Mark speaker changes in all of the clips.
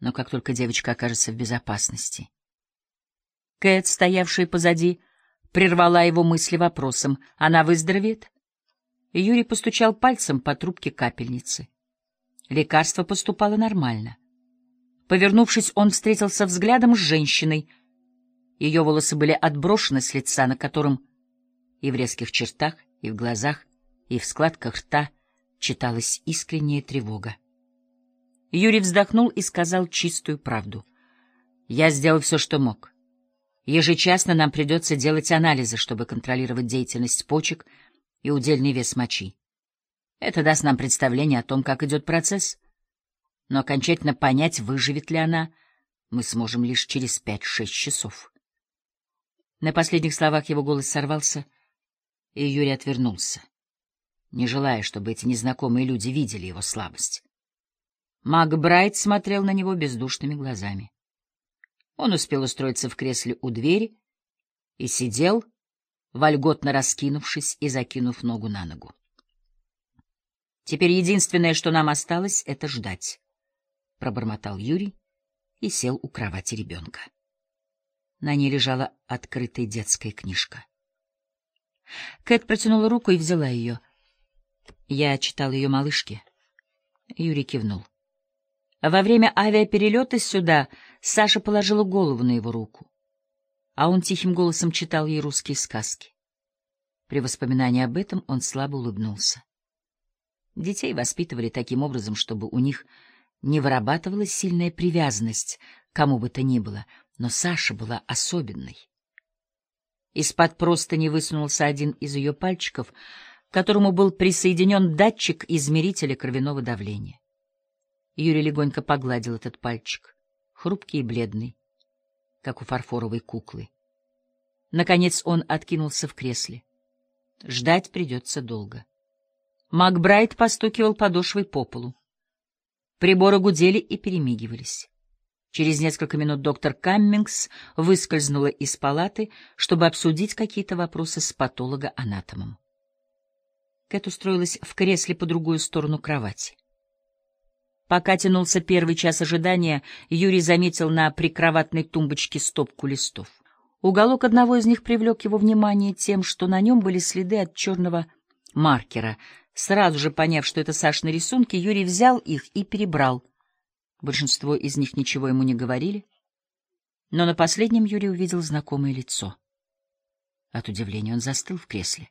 Speaker 1: Но как только девочка окажется в безопасности... Кэт, стоявшая позади, прервала его мысли вопросом. Она выздоровеет? Юрий постучал пальцем по трубке капельницы. Лекарство поступало нормально. Повернувшись, он встретился взглядом с женщиной. Ее волосы были отброшены с лица, на котором и в резких чертах, и в глазах, и в складках рта читалась искренняя тревога. Юрий вздохнул и сказал чистую правду. «Я сделал все, что мог. Ежечасно нам придется делать анализы, чтобы контролировать деятельность почек и удельный вес мочи. Это даст нам представление о том, как идет процесс. Но окончательно понять, выживет ли она, мы сможем лишь через пять-шесть часов». На последних словах его голос сорвался, и Юрий отвернулся, не желая, чтобы эти незнакомые люди видели его слабость. Макбрайт смотрел на него бездушными глазами. Он успел устроиться в кресле у двери и сидел, вольготно раскинувшись и закинув ногу на ногу. «Теперь единственное, что нам осталось, — это ждать», — пробормотал Юрий и сел у кровати ребенка. На ней лежала открытая детская книжка. Кэт протянула руку и взяла ее. Я читал ее малышке. Юрий кивнул. Во время авиаперелета сюда Саша положила голову на его руку, а он тихим голосом читал ей русские сказки. При воспоминании об этом он слабо улыбнулся. Детей воспитывали таким образом, чтобы у них не вырабатывалась сильная привязанность к кому бы то ни было, но Саша была особенной. Из-под простыни высунулся один из ее пальчиков, к которому был присоединен датчик измерителя кровяного давления. Юрий легонько погладил этот пальчик, хрупкий и бледный, как у фарфоровой куклы. Наконец он откинулся в кресле. Ждать придется долго. Макбрайт постукивал подошвой по полу. Приборы гудели и перемигивались. Через несколько минут доктор Каммингс выскользнула из палаты, чтобы обсудить какие-то вопросы с патологоанатомом. Кэт устроилась в кресле по другую сторону кровати. Пока тянулся первый час ожидания, Юрий заметил на прикроватной тумбочке стопку листов. Уголок одного из них привлек его внимание тем, что на нем были следы от черного маркера. Сразу же поняв, что это Сашины рисунки, Юрий взял их и перебрал. Большинство из них ничего ему не говорили, но на последнем Юрий увидел знакомое лицо. От удивления он застыл в кресле.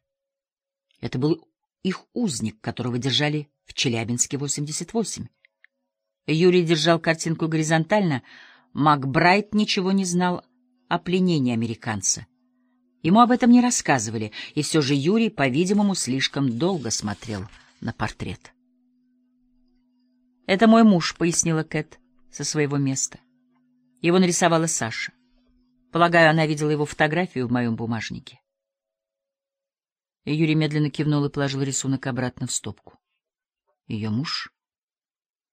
Speaker 1: Это был их узник, которого держали в Челябинске 88. Юрий держал картинку горизонтально. Макбрайт ничего не знал о пленении американца. Ему об этом не рассказывали, и все же Юрий, по-видимому, слишком долго смотрел на портрет. «Это мой муж», — пояснила Кэт со своего места. Его нарисовала Саша. Полагаю, она видела его фотографию в моем бумажнике. Юрий медленно кивнул и положил рисунок обратно в стопку. Ее муж?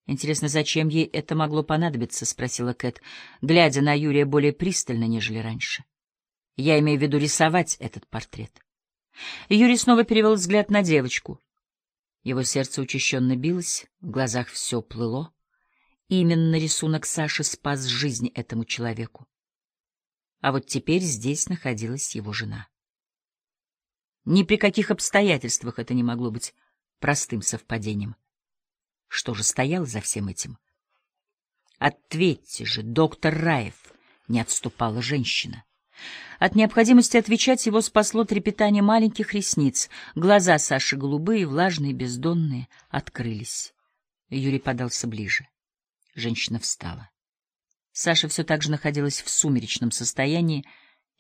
Speaker 1: Интересно, зачем ей это могло понадобиться, спросила Кэт, глядя на Юрия более пристально, нежели раньше. Я имею в виду рисовать этот портрет. Юрий снова перевел взгляд на девочку. Его сердце учащенно билось, в глазах все плыло. Именно рисунок Саши спас жизнь этому человеку. А вот теперь здесь находилась его жена. Ни при каких обстоятельствах это не могло быть простым совпадением. Что же стояло за всем этим? Ответьте же, доктор Раев, не отступала женщина. От необходимости отвечать его спасло трепетание маленьких ресниц. Глаза Саши голубые, влажные, бездонные, открылись. Юрий подался ближе. Женщина встала. Саша все так же находилась в сумеречном состоянии,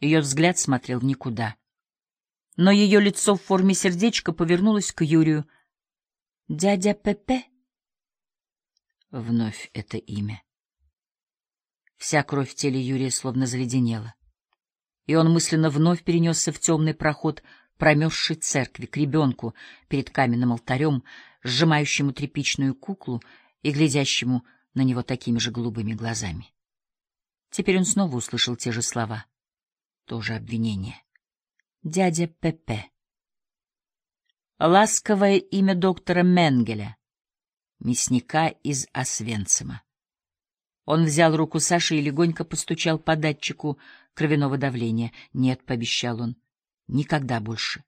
Speaker 1: ее взгляд смотрел в никуда. Но ее лицо в форме сердечка повернулось к Юрию. «Дядя Пепе?» Вновь это имя. Вся кровь в теле Юрия словно заледенела. И он мысленно вновь перенесся в темный проход промерзшей церкви к ребенку перед каменным алтарем, сжимающему тряпичную куклу и глядящему на него такими же голубыми глазами. Теперь он снова услышал те же слова. Тоже обвинение. Дядя Пепе. Ласковое имя доктора Менгеля — мясника из Освенцима. Он взял руку Саши и легонько постучал по датчику кровяного давления. «Нет», — пообещал он, — «никогда больше».